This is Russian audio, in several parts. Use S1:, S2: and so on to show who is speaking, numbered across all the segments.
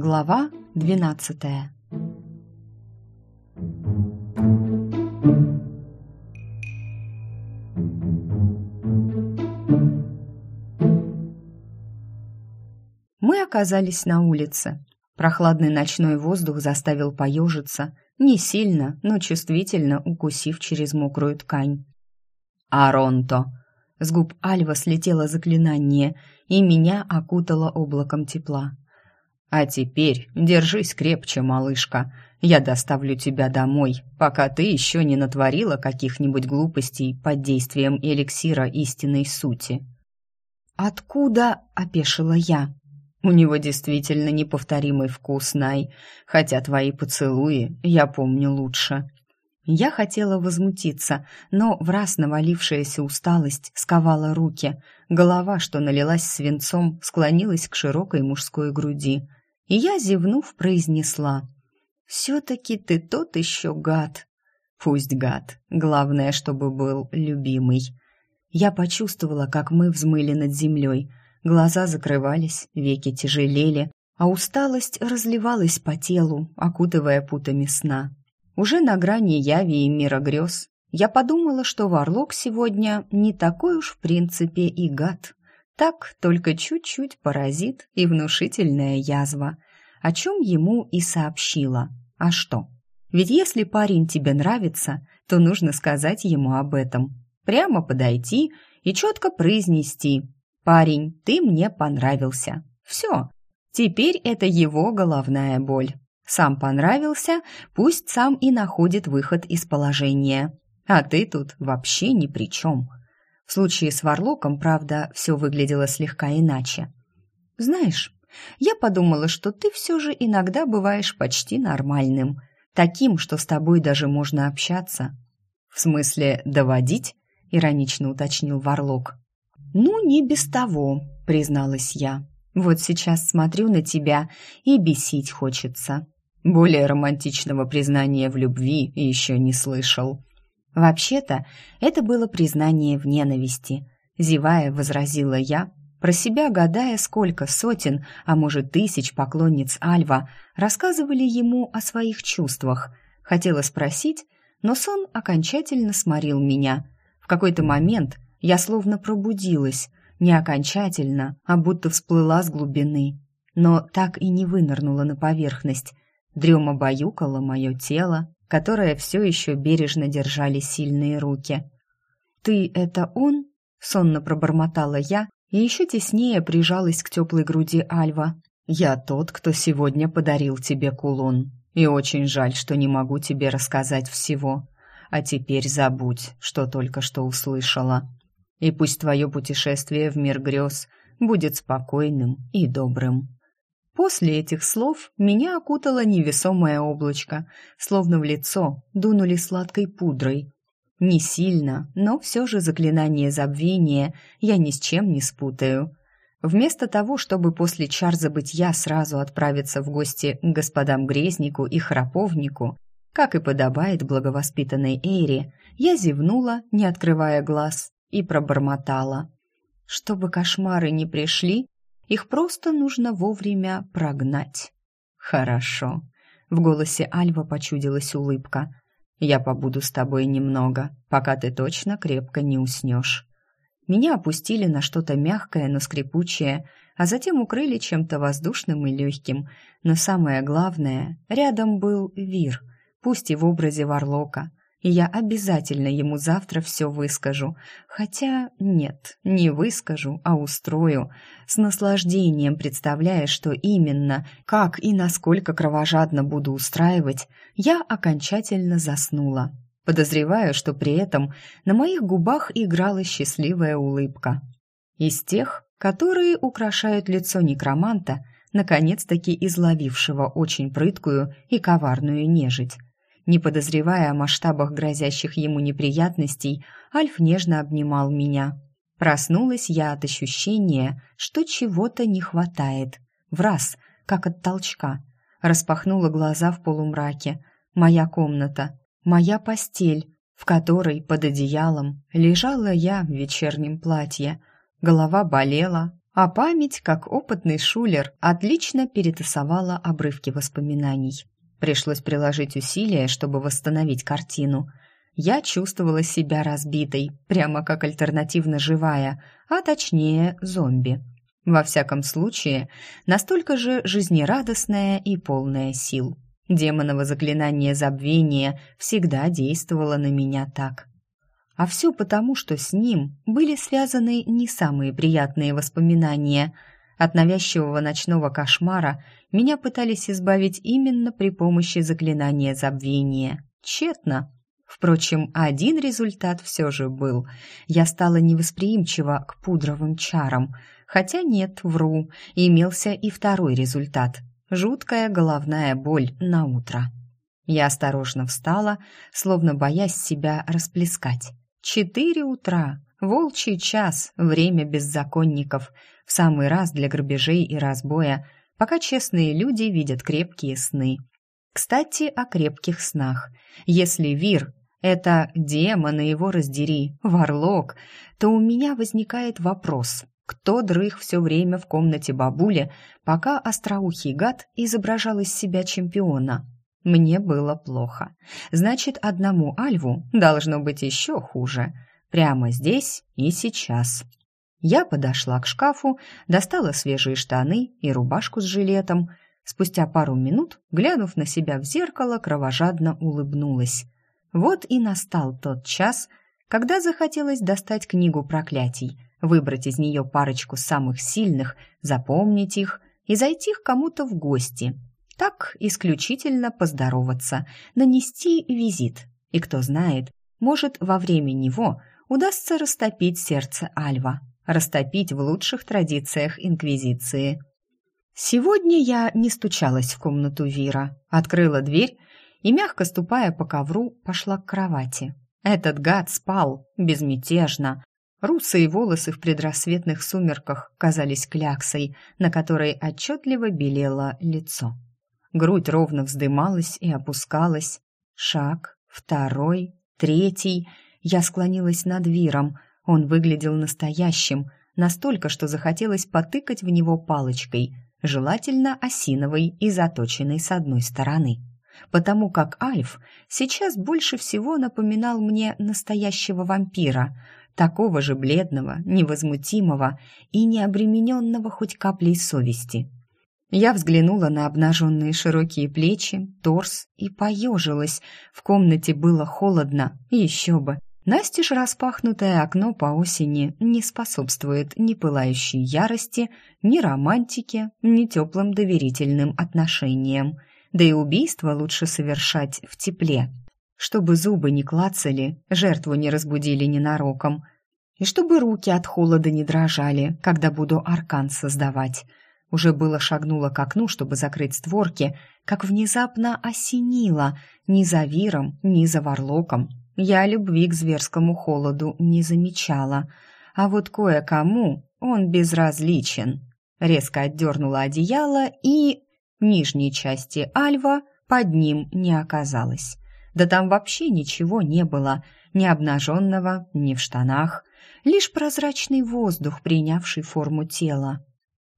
S1: Глава двенадцатая Мы оказались на улице. Прохладный ночной воздух заставил поежиться, не сильно, но чувствительно укусив через мокрую ткань. «Аронто!» С губ Альва слетело заклинание, и меня окутало облаком тепла. «А теперь держись крепче, малышка. Я доставлю тебя домой, пока ты еще не натворила каких-нибудь глупостей под действием эликсира истинной сути». «Откуда?» — опешила я. «У него действительно неповторимый вкус, Най, хотя твои поцелуи я помню лучше». Я хотела возмутиться, но в раз навалившаяся усталость сковала руки. Голова, что налилась свинцом, склонилась к широкой мужской груди. И я, зевнув, произнесла. «Все-таки ты тот еще гад». «Пусть гад. Главное, чтобы был любимый». Я почувствовала, как мы взмыли над землей. Глаза закрывались, веки тяжелели, а усталость разливалась по телу, окутывая путами сна. Уже на грани яви и мира грез я подумала, что Варлок сегодня не такой уж в принципе и гад. Так, только чуть-чуть паразит и внушительная язва, о чем ему и сообщила. А что? Ведь если парень тебе нравится, то нужно сказать ему об этом. Прямо подойти и четко произнести «Парень, ты мне понравился». Все. Теперь это его головная боль. Сам понравился, пусть сам и находит выход из положения. А ты тут вообще ни при чем. В случае с Варлоком, правда, все выглядело слегка иначе. Знаешь, я подумала, что ты все же иногда бываешь почти нормальным, таким, что с тобой даже можно общаться. В смысле, доводить? Иронично уточнил Варлок. Ну, не без того, призналась я. Вот сейчас смотрю на тебя и бесить хочется. Более романтичного признания в любви еще не слышал. Вообще-то, это было признание в ненависти. Зевая, возразила я, про себя гадая, сколько сотен, а может тысяч поклонниц Альва рассказывали ему о своих чувствах. Хотела спросить, но сон окончательно сморил меня. В какой-то момент я словно пробудилась, не окончательно, а будто всплыла с глубины, но так и не вынырнула на поверхность – Дрема баюкала мое тело, которое все еще бережно держали сильные руки. «Ты — это он?» — сонно пробормотала я и еще теснее прижалась к теплой груди Альва. «Я тот, кто сегодня подарил тебе кулон, и очень жаль, что не могу тебе рассказать всего. А теперь забудь, что только что услышала. И пусть твое путешествие в мир грез будет спокойным и добрым». После этих слов меня окутало невесомое облачко, словно в лицо дунули сладкой пудрой. Не сильно, но все же заклинание забвения я ни с чем не спутаю. Вместо того, чтобы после чар забытья сразу отправиться в гости к господам Грезнику и Храповнику, как и подобает благовоспитанной Эйре, я зевнула, не открывая глаз, и пробормотала. Чтобы кошмары не пришли, их просто нужно вовремя прогнать. Хорошо. В голосе Альва почудилась улыбка. Я побуду с тобой немного, пока ты точно крепко не уснешь. Меня опустили на что-то мягкое, но скрипучее, а затем укрыли чем-то воздушным и легким. Но самое главное, рядом был Вир, пусть и в образе Варлока и я обязательно ему завтра все выскажу. Хотя нет, не выскажу, а устрою, с наслаждением представляя, что именно, как и насколько кровожадно буду устраивать, я окончательно заснула. Подозреваю, что при этом на моих губах играла счастливая улыбка. Из тех, которые украшают лицо некроманта, наконец-таки изловившего очень прыткую и коварную нежить. Не подозревая о масштабах грозящих ему неприятностей, Альф нежно обнимал меня. Проснулась я от ощущения, что чего-то не хватает. В раз, как от толчка. Распахнула глаза в полумраке. Моя комната, моя постель, в которой под одеялом лежала я в вечернем платье. Голова болела, А память, как опытный шулер, отлично перетасовала обрывки воспоминаний. Пришлось приложить усилия, чтобы восстановить картину. Я чувствовала себя разбитой, прямо как альтернативно живая, а точнее зомби. Во всяком случае, настолько же жизнерадостная и полная сил. Демоново заклинание забвения всегда действовало на меня так. А все потому, что с ним были связаны не самые приятные воспоминания. От навязчивого ночного кошмара меня пытались избавить именно при помощи заклинания забвения. Тщетно. Впрочем, один результат все же был. Я стала невосприимчива к пудровым чарам. Хотя нет, вру, имелся и второй результат. Жуткая головная боль на утро. Я осторожно встала, словно боясь себя расплескать. Четыре утра, волчий час, время беззаконников, в самый раз для грабежей и разбоя, пока честные люди видят крепкие сны. Кстати, о крепких снах. Если Вир — это демон, и его раздери, варлок, то у меня возникает вопрос, кто дрых все время в комнате бабули, пока остроухий гад изображал из себя чемпиона? Мне было плохо. Значит, одному Альву должно быть еще хуже. Прямо здесь и сейчас. Я подошла к шкафу, достала свежие штаны и рубашку с жилетом. Спустя пару минут, глянув на себя в зеркало, кровожадно улыбнулась. Вот и настал тот час, когда захотелось достать книгу проклятий, выбрать из нее парочку самых сильных, запомнить их и зайти к кому-то в гости – так исключительно поздороваться, нанести визит. И кто знает, может, во время него удастся растопить сердце Альва, растопить в лучших традициях Инквизиции. Сегодня я не стучалась в комнату Вира, открыла дверь и, мягко ступая по ковру, пошла к кровати. Этот гад спал безмятежно. Русые волосы в предрассветных сумерках казались кляксой, на которой отчетливо белело лицо. Грудь ровно вздымалась и опускалась. Шаг, второй, третий. Я склонилась над Виром. Он выглядел настоящим, настолько, что захотелось потыкать в него палочкой, желательно осиновой и заточенной с одной стороны. Потому как Альф сейчас больше всего напоминал мне настоящего вампира, такого же бледного, невозмутимого и необремененного хоть каплей совести. Я взглянула на обнаженные широкие плечи, торс и поежилась. В комнате было холодно, еще бы. Настежь распахнутое окно по осени не способствует ни пылающей ярости, ни романтике, ни теплым доверительным отношениям. Да и убийство лучше совершать в тепле, чтобы зубы не клацали, жертву не разбудили ненароком, и чтобы руки от холода не дрожали, когда буду аркан создавать. Уже было шагнула к окну, чтобы закрыть створки, как внезапно осенило ни за Виром, ни за Варлоком. Я любви к зверскому холоду не замечала, а вот кое-кому он безразличен. Резко отдернула одеяло, и нижней части Альва под ним не оказалось. Да там вообще ничего не было, ни обнаженного, ни в штанах, лишь прозрачный воздух, принявший форму тела.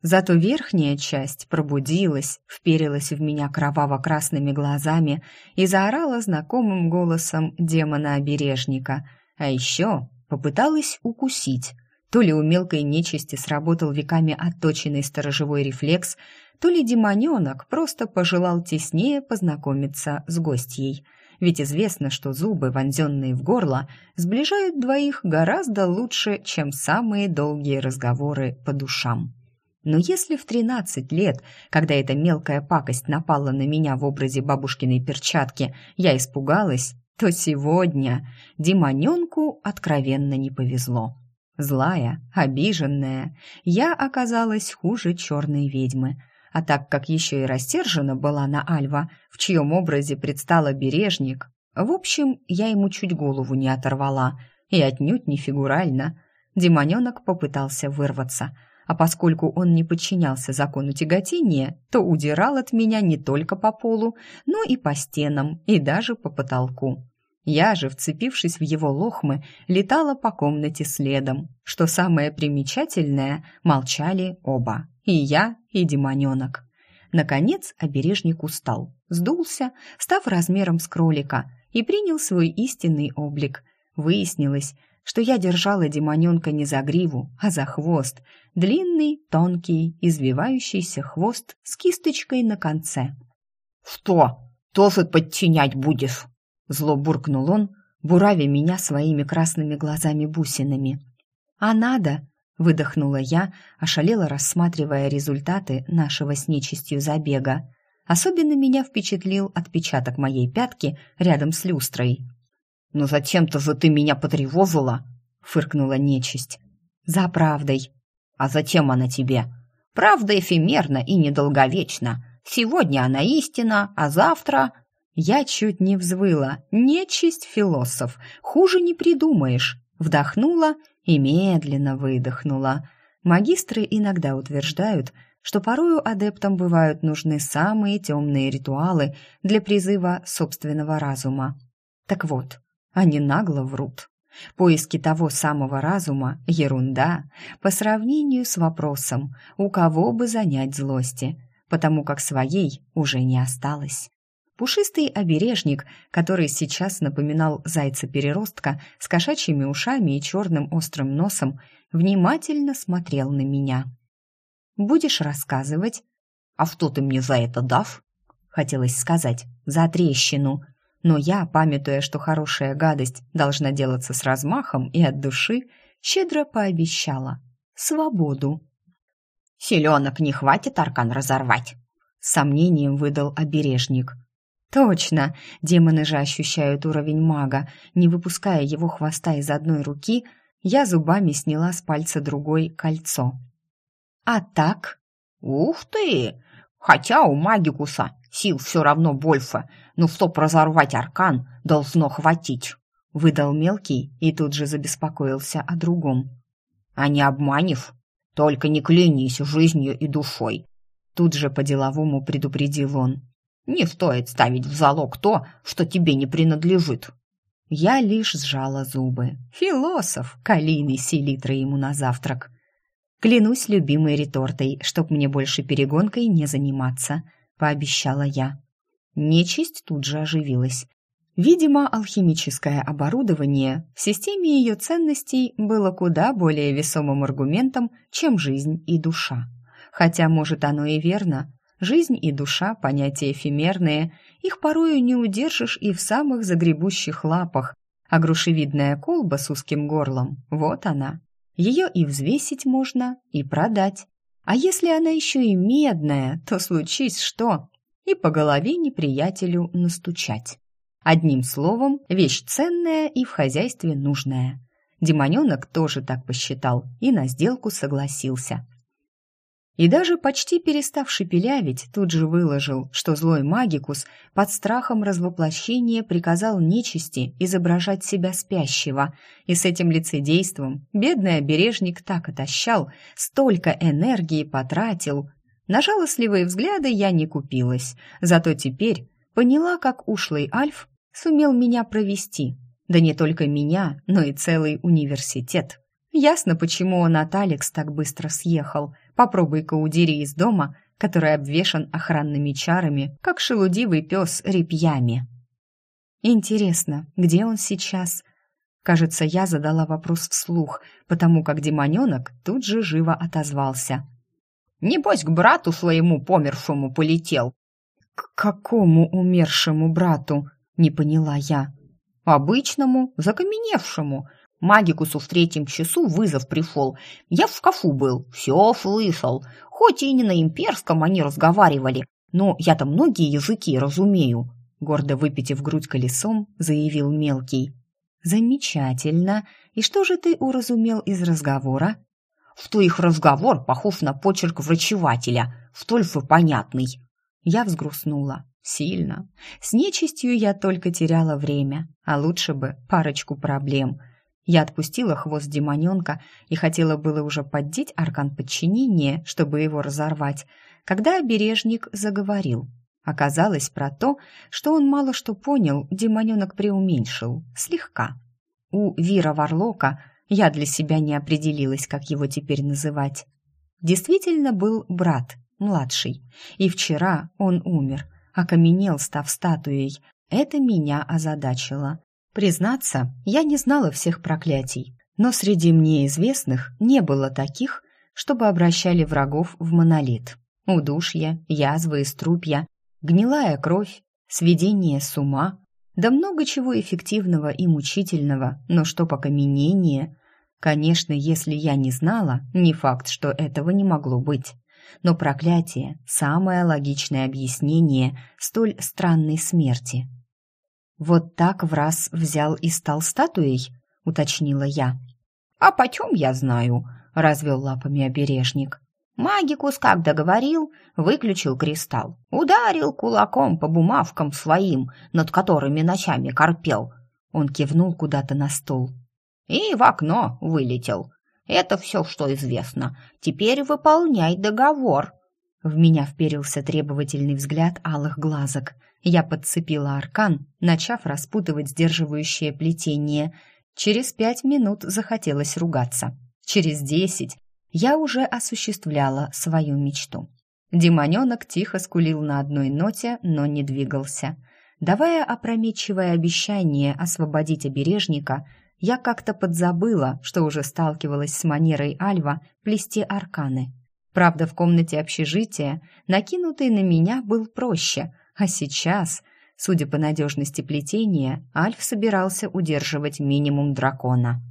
S1: Зато верхняя часть пробудилась, вперилась в меня кроваво-красными глазами и заорала знакомым голосом демона-обережника. А еще попыталась укусить. То ли у мелкой нечисти сработал веками отточенный сторожевой рефлекс, то ли демоненок просто пожелал теснее познакомиться с гостьей. Ведь известно, что зубы, вонзенные в горло, сближают двоих гораздо лучше, чем самые долгие разговоры по душам. Но если в тринадцать лет, когда эта мелкая пакость напала на меня в образе бабушкиной перчатки, я испугалась, то сегодня демоненку откровенно не повезло. Злая, обиженная, я оказалась хуже черной ведьмы. А так как еще и растержена была на Альва, в чьем образе предстала бережник, в общем, я ему чуть голову не оторвала, и отнюдь не фигурально. Демоненок попытался вырваться — а поскольку он не подчинялся закону тяготения, то удирал от меня не только по полу, но и по стенам, и даже по потолку. Я же, вцепившись в его лохмы, летала по комнате следом. Что самое примечательное, молчали оба. И я, и демоненок. Наконец обережник устал, сдулся, став размером с кролика, и принял свой истинный облик. Выяснилось, что я держала демоненка не за гриву, а за хвост. Длинный, тонкий, извивающийся хвост с кисточкой на конце.
S2: «Что, тоже подчинять будешь?»
S1: Зло буркнул он, буравя меня своими красными глазами-бусинами. «А надо!» — выдохнула я, ошалела, рассматривая результаты нашего с нечистью забега. Особенно меня впечатлил отпечаток моей пятки рядом с люстрой.
S2: «Ну зачем-то же ты меня потревожила!» — фыркнула нечисть.
S1: «За правдой!»
S2: «А зачем она тебе?» «Правда эфемерна и недолговечна. Сегодня она истина, а завтра...»
S1: Я чуть не взвыла. Нечисть философ. Хуже не придумаешь. Вдохнула и медленно выдохнула. Магистры иногда утверждают, что порою адептам бывают нужны самые темные ритуалы для призыва собственного разума. Так вот, они нагло врут. Поиски того самого разума – ерунда по сравнению с вопросом, у кого бы занять злости, потому как своей уже не осталось. Пушистый обережник, который сейчас напоминал зайца-переростка с кошачьими ушами и черным острым носом, внимательно смотрел на меня. «Будешь рассказывать?»
S2: «А что ты мне за это дав?»
S1: Хотелось сказать, за трещину. Но я, памятуя, что хорошая гадость должна делаться с размахом и от души, щедро пообещала. Свободу.
S2: «Селенок не хватит аркан разорвать», — с сомнением выдал обережник.
S1: Точно, демоны же ощущают уровень мага. Не выпуская его хвоста из одной руки, я зубами сняла с пальца другой кольцо. А так?
S2: Ух ты! Хотя у магикуса сил все равно больше, но чтоб разорвать аркан, должно хватить.
S1: Выдал мелкий и тут же забеспокоился о другом.
S2: А не обманешь? Только не клянись жизнью и душой.
S1: Тут же по-деловому предупредил он.
S2: Не стоит ставить в залог то, что тебе не принадлежит.
S1: Я лишь сжала зубы. Философ, калийный селитра ему на завтрак. Клянусь любимой ретортой, чтоб мне больше перегонкой не заниматься, пообещала я. Нечисть тут же оживилась. Видимо, алхимическое оборудование в системе ее ценностей было куда более весомым аргументом, чем жизнь и душа. Хотя, может, оно и верно, Жизнь и душа – понятия эфемерные, их порою не удержишь и в самых загребущих лапах, а грушевидная колба с узким горлом – вот она. Ее и взвесить можно, и продать. А если она еще и медная, то случись что? И по голове неприятелю настучать. Одним словом, вещь ценная и в хозяйстве нужная. Демоненок тоже так посчитал и на сделку согласился – и даже почти перестав шепелявить, тут же выложил, что злой магикус под страхом развоплощения приказал нечисти изображать себя спящего, и с этим лицедейством бедный обережник так отощал, столько энергии потратил. На жалостливые взгляды я не купилась, зато теперь поняла, как ушлый Альф сумел меня провести. Да не только меня, но и целый университет. Ясно, почему он от Алекс так быстро съехал – Попробуй-ка удери из дома, который обвешан охранными чарами, как шелудивый пес репьями. Интересно, где он сейчас? Кажется, я задала вопрос вслух, потому как демоненок тут же живо отозвался.
S2: «Небось, к брату своему помершему полетел».
S1: «К какому умершему брату?» — не поняла я.
S2: «Обычному, закаменевшему. Магикусу в третьем часу вызов пришел. Я в шкафу был, все слышал. Хоть и не на имперском они разговаривали, но я-то многие языки разумею. Гордо выпитив грудь колесом, заявил мелкий.
S1: «Замечательно. И что же ты уразумел из разговора?»
S2: «Что их разговор похож на почерк врачевателя, столько понятный».
S1: Я взгрустнула. Сильно. С нечистью я только теряла время, а лучше бы парочку проблем – я отпустила хвост демоненка и хотела было уже поддеть аркан подчинения, чтобы его разорвать, когда обережник заговорил. Оказалось, про то, что он мало что понял, демоненок преуменьшил, слегка. У Вира Варлока я для себя не определилась, как его теперь называть. Действительно был брат, младший, и вчера он умер, окаменел, став статуей. Это меня озадачило. Признаться, я не знала всех проклятий, но среди мне известных не было таких, чтобы обращали врагов в монолит. Удушья, язвы и струпья, гнилая кровь, сведение с ума, да много чего эффективного и мучительного, но что покаменение. Конечно, если я не знала, не факт, что этого не могло быть. Но проклятие – самое логичное объяснение столь странной смерти. «Вот так в раз взял и стал статуей?» – уточнила я.
S2: «А почем я знаю?» – развел лапами обережник. Магикус, как договорил, выключил кристалл, ударил кулаком по бумажкам своим, над которыми ночами корпел. Он кивнул куда-то на стол. И в окно вылетел. Это все, что известно. Теперь выполняй договор.
S1: В меня вперился требовательный взгляд алых глазок. Я подцепила аркан, начав распутывать сдерживающее плетение. Через пять минут захотелось ругаться. Через десять я уже осуществляла свою мечту. Демоненок тихо скулил на одной ноте, но не двигался. Давая опрометчивое обещание освободить обережника, я как-то подзабыла, что уже сталкивалась с манерой Альва плести арканы. Правда, в комнате общежития накинутый на меня был проще, а сейчас, судя по надежности плетения, Альф собирался удерживать минимум дракона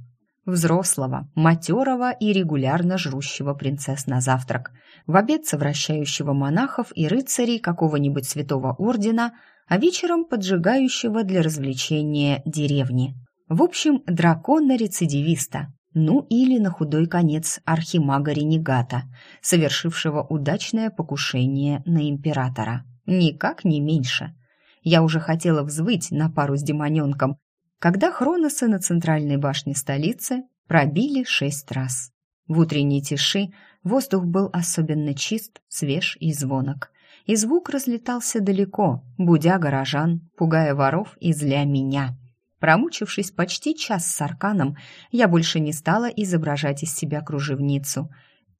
S1: взрослого, матерого и регулярно жрущего принцесс на завтрак, в обед совращающего монахов и рыцарей какого-нибудь святого ордена, а вечером поджигающего для развлечения деревни. В общем, дракона-рецидивиста, ну или на худой конец архимага-ренегата, совершившего удачное покушение на императора. Никак не меньше. Я уже хотела взвыть на пару с демоненком, когда хроносы на центральной башне столицы пробили шесть раз. В утренней тиши воздух был особенно чист, свеж и звонок, и звук разлетался далеко, будя горожан, пугая воров и зля меня. Промучившись почти час с арканом, я больше не стала изображать из себя кружевницу.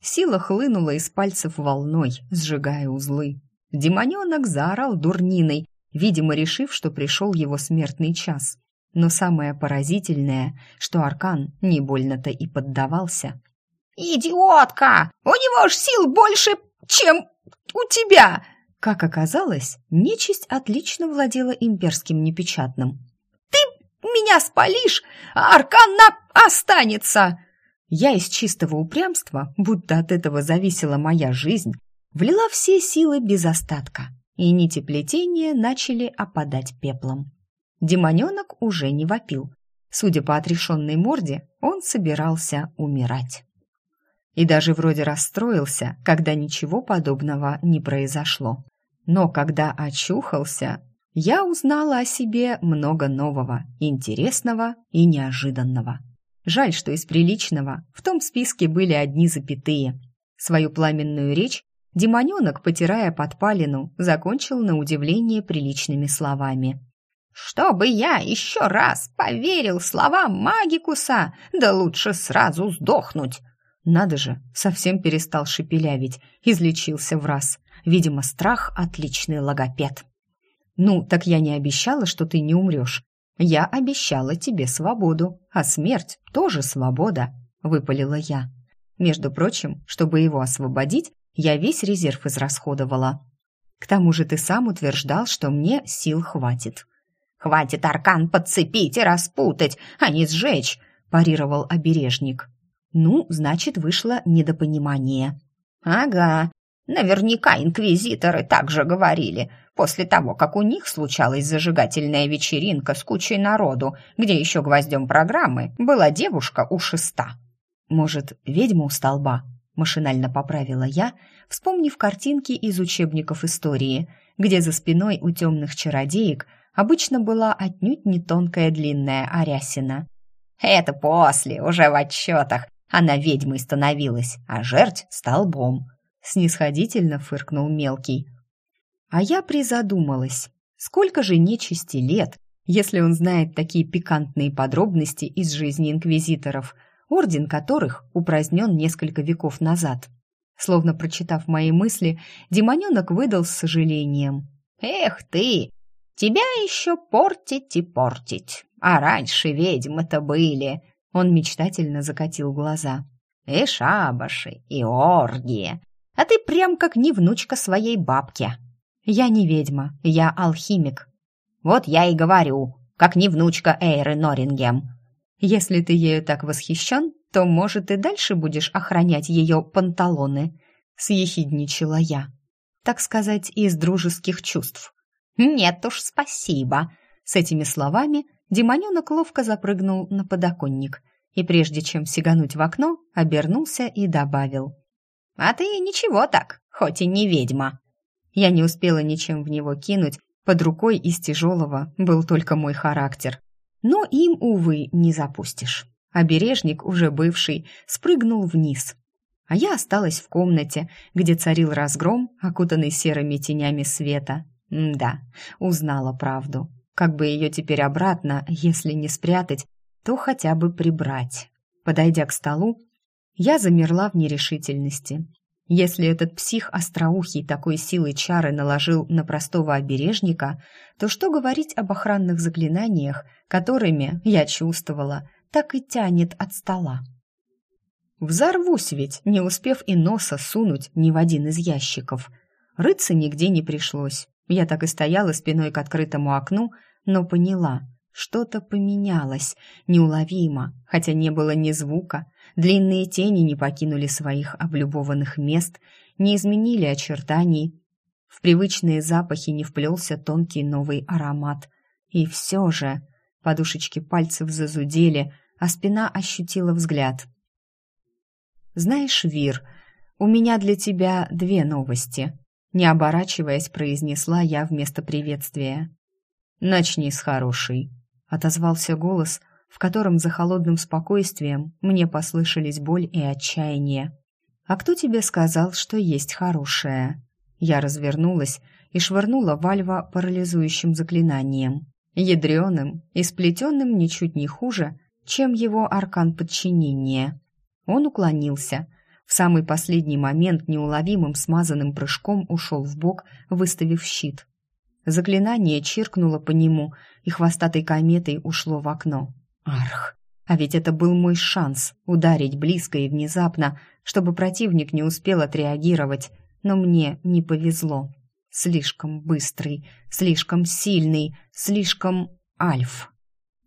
S1: Сила хлынула из пальцев волной, сжигая узлы. Демоненок заорал дурниной, видимо, решив, что пришел его смертный час. Но самое поразительное, что Аркан не больно-то и поддавался.
S2: «Идиотка! У него ж сил больше, чем у тебя!»
S1: Как оказалось, нечисть отлично владела имперским непечатным.
S2: «Ты меня спалишь, а Аркан на... останется!»
S1: Я из чистого упрямства, будто от этого зависела моя жизнь, влила все силы без остатка, и нити плетения начали опадать пеплом. Демоненок уже не вопил. Судя по отрешенной морде, он собирался умирать. И даже вроде расстроился, когда ничего подобного не произошло. Но когда очухался, я узнала о себе много нового, интересного и неожиданного. Жаль, что из приличного в том списке были одни запятые. Свою пламенную речь демоненок, потирая подпалину, закончил на удивление приличными словами.
S2: Чтобы я еще раз поверил словам Магикуса, да лучше сразу сдохнуть.
S1: Надо же, совсем перестал шепелявить, излечился в раз. Видимо, страх — отличный логопед. Ну, так я не обещала, что ты не умрешь. Я обещала тебе свободу, а смерть тоже свобода, выпалила я. Между прочим, чтобы его освободить, я весь резерв израсходовала. К тому же ты сам утверждал, что мне сил хватит.
S2: «Хватит аркан подцепить и распутать, а не сжечь!» – парировал обережник.
S1: «Ну, значит, вышло недопонимание».
S2: «Ага, наверняка инквизиторы так же говорили, после того, как у них случалась зажигательная вечеринка с кучей народу, где еще гвоздем программы была девушка у шеста».
S1: «Может, ведьма у столба?» – машинально поправила я, вспомнив картинки из учебников истории, где за спиной у темных чародеек – обычно была отнюдь не тонкая длинная арясина.
S2: «Это после, уже в отчетах. Она ведьмой становилась, а жерть — столбом», —
S1: снисходительно фыркнул мелкий. А я призадумалась, сколько же нечисти лет, если он знает такие пикантные подробности из жизни инквизиторов, орден которых упразднен несколько веков назад. Словно прочитав мои мысли, демоненок выдал с сожалением.
S2: «Эх ты! Тебя еще портить и портить! А раньше ведьмы-то были!» Он мечтательно закатил глаза. «И шабаши, и оргии! А ты прям как не внучка своей бабки!»
S1: «Я не ведьма, я алхимик».
S2: «Вот я и говорю, как не внучка Эйры Норингем».
S1: «Если ты ею так восхищен, то, может, и дальше будешь охранять ее панталоны», — съехидничала я. Так сказать, из дружеских чувств.
S2: «Нет уж, спасибо».
S1: С этими словами демоненок ловко запрыгнул на подоконник и, прежде чем сигануть в окно, обернулся и добавил.
S2: «А ты ничего так, хоть и не ведьма».
S1: Я не успела ничем в него кинуть, под рукой из тяжелого был только мой характер. Но им, увы, не запустишь. Обережник, уже бывший, спрыгнул вниз. А я осталась в комнате, где царил разгром, окутанный серыми тенями света. М да, узнала правду. Как бы ее теперь обратно, если не спрятать, то хотя бы прибрать. Подойдя к столу, я замерла в нерешительности. Если этот псих остроухий такой силой чары наложил на простого обережника, то что говорить об охранных заклинаниях, которыми, я чувствовала, так и тянет от стола. Взорвусь ведь, не успев и носа сунуть ни в один из ящиков. Рыться нигде не пришлось. Я так и стояла спиной к открытому окну, но поняла, что-то поменялось, неуловимо, хотя не было ни звука. Длинные тени не покинули своих облюбованных мест, не изменили очертаний. В привычные запахи не вплелся тонкий новый аромат. И все же Подушечки пальцев зазудели, а спина ощутила взгляд. «Знаешь, Вир, у меня для тебя две новости», не оборачиваясь, произнесла я вместо приветствия. «Начни с хорошей», — отозвался голос, в котором за холодным спокойствием мне послышались боль и отчаяние. «А кто тебе сказал, что есть хорошее?» Я развернулась и швырнула Вальва парализующим заклинанием ядреным и сплетенным ничуть не хуже, чем его аркан подчинения. Он уклонился. В самый последний момент неуловимым смазанным прыжком ушел в бок, выставив щит. Заклинание чиркнуло по нему, и хвостатой кометой ушло в окно. Арх! А ведь это был мой шанс ударить близко и внезапно, чтобы противник не успел отреагировать, но мне не повезло. Слишком быстрый, слишком сильный, слишком альф.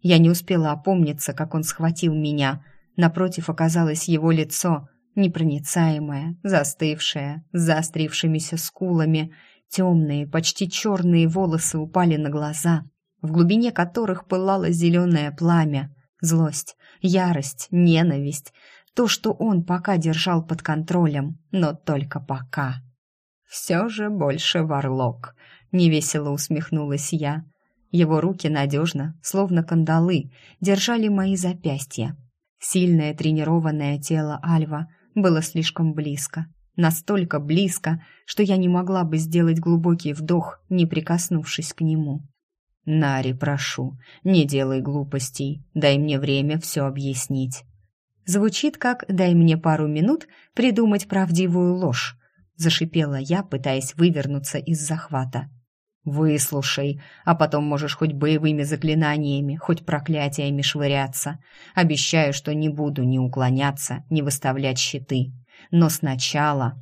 S1: Я не успела опомниться, как он схватил меня. Напротив оказалось его лицо, непроницаемое, застывшее, заострившимися скулами. Темные, почти черные волосы упали на глаза, в глубине которых пылало зеленое пламя. Злость, ярость, ненависть. То, что он пока держал под контролем, но только пока. «Все же больше варлок», — невесело усмехнулась я. Его руки надежно, словно кандалы, держали мои запястья. Сильное тренированное тело Альва было слишком близко. Настолько близко, что я не могла бы сделать глубокий вдох, не прикоснувшись к нему. «Нари, прошу, не делай глупостей, дай мне время все объяснить». Звучит как «дай мне пару минут придумать правдивую ложь», зашипела я, пытаясь вывернуться из захвата. «Выслушай, а потом можешь хоть боевыми заклинаниями, хоть проклятиями швыряться. Обещаю, что не буду ни уклоняться, ни выставлять щиты. Но сначала...»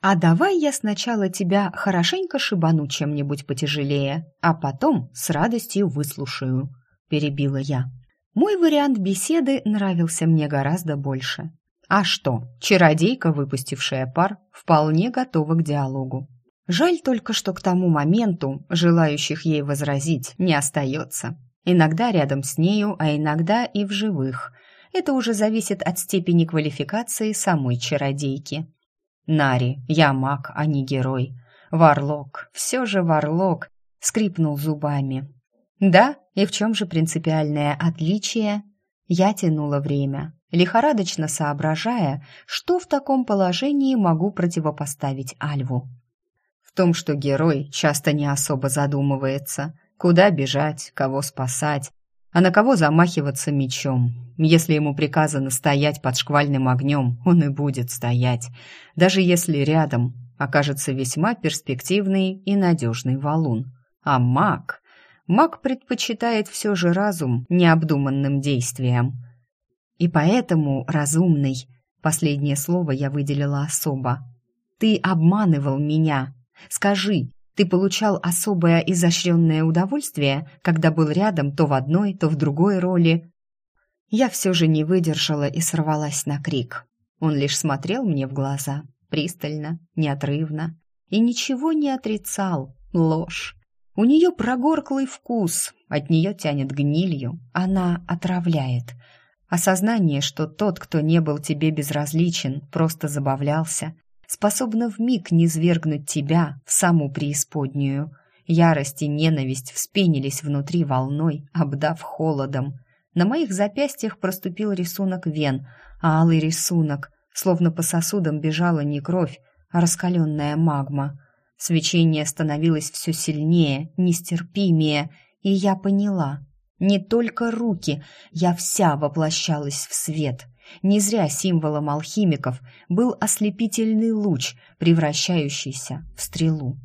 S1: «А давай я сначала тебя хорошенько шибану чем-нибудь потяжелее, а потом с радостью выслушаю», — перебила я. Мой вариант беседы нравился мне гораздо больше. А что, чародейка, выпустившая пар, вполне готова к диалогу. Жаль только, что к тому моменту желающих ей возразить не остается. Иногда рядом с нею, а иногда и в живых. Это уже зависит от степени квалификации самой чародейки. Нари, я маг, а не герой. Варлок, все же Варлок, скрипнул зубами. Да, и в чем же принципиальное отличие? Я тянула время, лихорадочно соображая, что в таком положении могу противопоставить Альву том, что герой часто не особо задумывается, куда бежать, кого спасать, а на кого замахиваться мечом. Если ему приказано стоять под шквальным огнем, он и будет стоять, даже если рядом окажется весьма перспективный и надежный валун. А маг... Маг предпочитает все же разум необдуманным действиям. И поэтому разумный, последнее слово я выделила особо, ты обманывал меня. Скажи, ты получал особое изощренное удовольствие, когда был рядом то в одной, то в другой роли. Я все же не выдержала и сорвалась на крик. Он лишь смотрел мне в глаза, пристально, неотрывно, и ничего не отрицал. Ложь. У нее прогорклый вкус, от нее тянет гнилью, она отравляет. Осознание, что тот, кто не был тебе безразличен, просто забавлялся, способна вмиг низвергнуть тебя в саму преисподнюю. Ярость и ненависть вспенились внутри волной, обдав холодом. На моих запястьях проступил рисунок вен, а алый рисунок, словно по сосудам бежала не кровь, а раскаленная магма. Свечение становилось все сильнее, нестерпимее, и я поняла. Не только руки, я вся воплощалась в свет — не зря символом алхимиков был ослепительный луч, превращающийся в стрелу.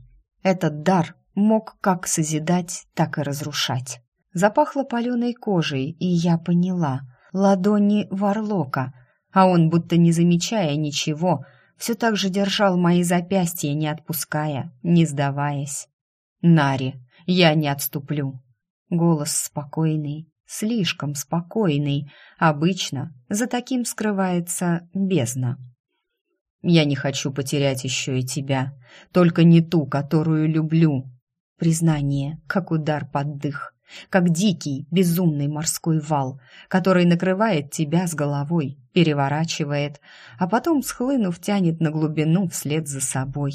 S1: Этот дар мог как созидать, так и разрушать. Запахло паленой кожей, и я поняла — ладони Варлока, а он, будто не замечая ничего, все так же держал мои запястья, не отпуская, не сдаваясь. «Нари, я не отступлю». Голос спокойный, слишком спокойный. Обычно за таким скрывается бездна. Я не хочу потерять еще и тебя, только не ту, которую люблю. Признание, как удар под дых, как дикий, безумный морской вал, который накрывает тебя с головой, переворачивает, а потом, схлынув, тянет на глубину вслед за собой.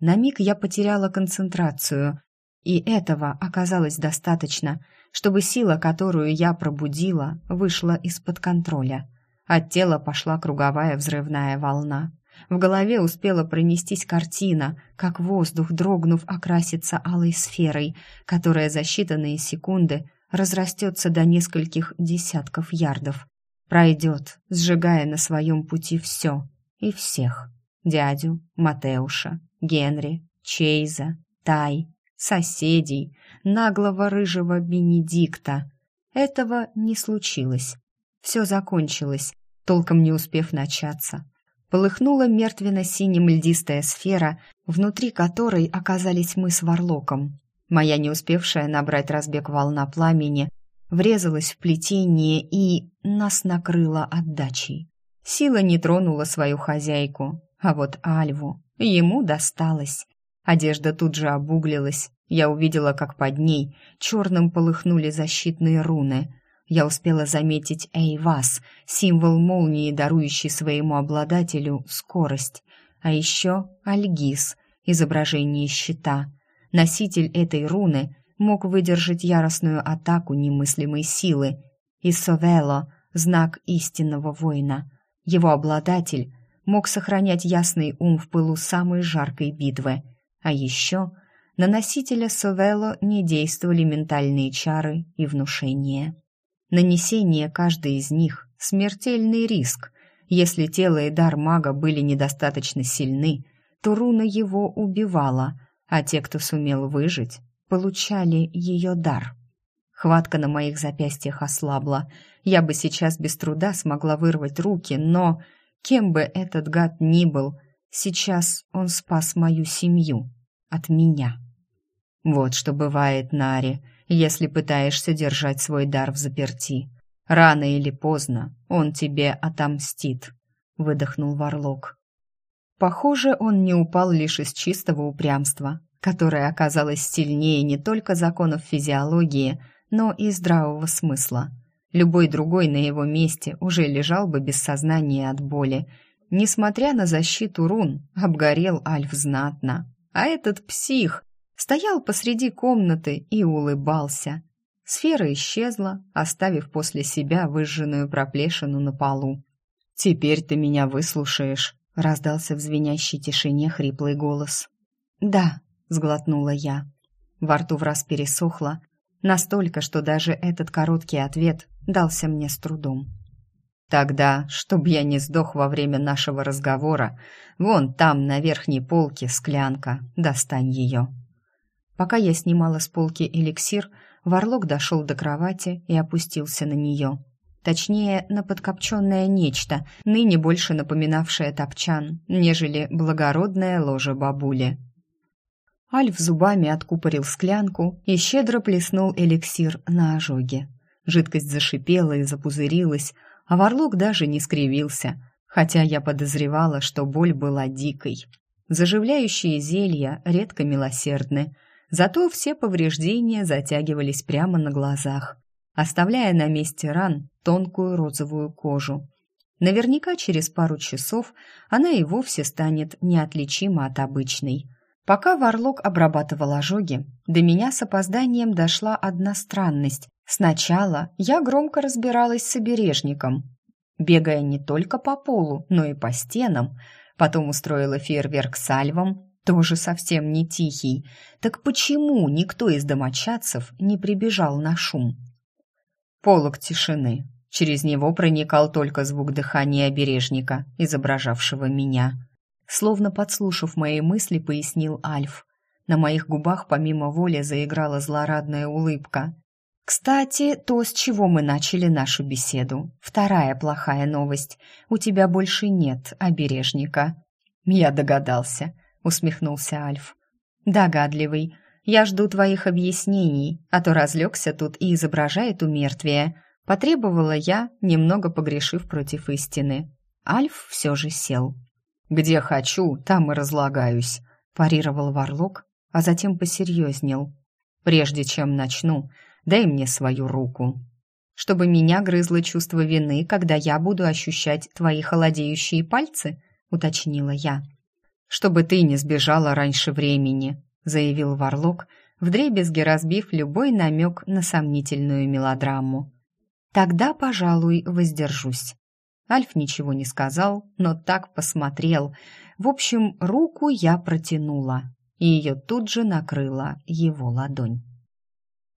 S1: На миг я потеряла концентрацию, и этого оказалось достаточно, чтобы сила, которую я пробудила, вышла из-под контроля. От тела пошла круговая взрывная волна. В голове успела пронестись картина, как воздух, дрогнув, окрасится алой сферой, которая за считанные секунды разрастется до нескольких десятков ярдов. Пройдет, сжигая на своем пути все и всех. Дядю, Матеуша, Генри, Чейза, Тай, соседей, наглого рыжего Бенедикта. Этого не случилось. Все закончилось, толком не успев начаться. Полыхнула мертвенно-синим льдистая сфера, внутри которой оказались мы с Варлоком. Моя не успевшая набрать разбег волна пламени врезалась в плетение и нас накрыла отдачей. Сила не тронула свою хозяйку, а вот Альву ему досталось. Одежда тут же обуглилась. Я увидела, как под ней черным полыхнули защитные руны. Я успела заметить Эйвас, символ молнии, дарующий своему обладателю скорость. А еще Альгис, изображение щита. Носитель этой руны мог выдержать яростную атаку немыслимой силы. И Совело — знак истинного воина. Его обладатель мог сохранять ясный ум в пылу самой жаркой битвы — а еще на носителя Совело не действовали ментальные чары и внушения. Нанесение каждой из них – смертельный риск. Если тело и дар мага были недостаточно сильны, то руна его убивала, а те, кто сумел выжить, получали ее дар. Хватка на моих запястьях ослабла. Я бы сейчас без труда смогла вырвать руки, но, кем бы этот гад ни был – Сейчас он спас мою семью от меня. Вот что бывает, Нари, если пытаешься держать свой дар в заперти. Рано или поздно он тебе отомстит, выдохнул Варлок. Похоже, он не упал лишь из чистого упрямства, которое оказалось сильнее не только законов физиологии, но и здравого смысла. Любой другой на его месте уже лежал бы без сознания от боли, Несмотря на защиту рун, обгорел Альф знатно. А этот псих стоял посреди комнаты и улыбался. Сфера исчезла, оставив после себя выжженную проплешину на полу. «Теперь ты меня выслушаешь», — раздался в звенящей тишине хриплый голос. «Да», — сглотнула я. Во рту в раз пересохло, настолько, что даже этот короткий ответ дался мне с трудом.
S2: «Тогда, чтоб я не сдох во время нашего разговора, вон там, на верхней полке, склянка, достань ее».
S1: Пока я снимала с полки эликсир, Варлок дошел до кровати и опустился на нее. Точнее, на подкопченное нечто, ныне больше напоминавшее топчан, нежели благородное ложе бабули. Альф зубами откупорил склянку и щедро плеснул эликсир на ожоге. Жидкость зашипела и запузырилась, а Варлок даже не скривился, хотя я подозревала, что боль была дикой. Заживляющие зелья редко милосердны, зато все повреждения затягивались прямо на глазах, оставляя на месте ран тонкую розовую кожу. Наверняка через пару часов она и вовсе станет неотличима от обычной. Пока Варлок обрабатывал ожоги, до меня с опозданием дошла одна странность. Сначала я громко разбиралась с обережником, бегая не только по полу, но и по стенам. Потом устроила фейерверк с тоже совсем не тихий. Так почему никто из домочадцев не прибежал на шум? Полок тишины. Через него проникал только звук дыхания обережника, изображавшего меня. Словно подслушав мои мысли, пояснил Альф. На моих губах помимо воли заиграла злорадная улыбка. «Кстати, то, с чего мы начали нашу беседу. Вторая плохая новость. У тебя больше нет обережника». «Я догадался», — усмехнулся Альф. «Догадливый. Я жду твоих объяснений, а то разлегся тут и изображает умертвие», — потребовала я, немного погрешив против истины. Альф все же сел.
S2: «Где хочу, там и разлагаюсь», — парировал Варлок, а затем посерьезнел. «Прежде чем начну, дай мне свою руку».
S1: «Чтобы меня грызло чувство вины, когда я буду ощущать твои холодеющие пальцы?» — уточнила я.
S2: «Чтобы ты не сбежала раньше времени», — заявил Варлок, вдребезги разбив любой намек на сомнительную мелодраму.
S1: «Тогда, пожалуй, воздержусь». Альф ничего не сказал, но так посмотрел. В общем, руку я протянула, и ее тут же накрыла его ладонь.